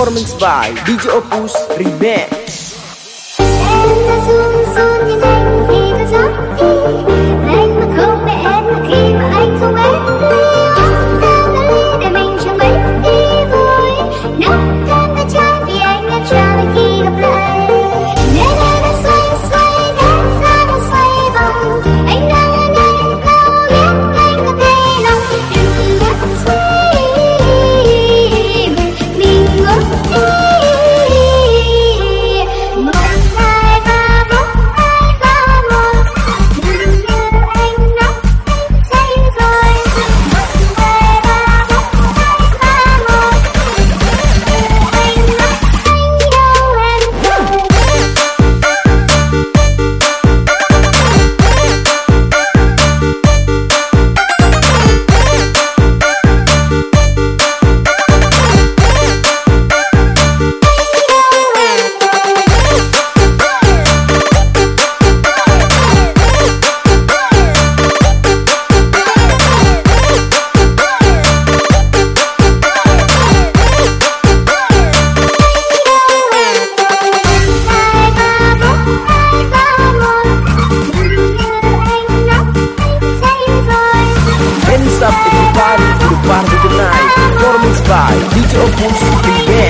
Opus Remix Em đã run run như anh khi có gió đi Anh mà không để em là khi mà anh không ấy Liêu ta đã ly để mình chẳng mấy đi vui Nắm thêm tay trái vì anh đã trao by DJ Opus Remix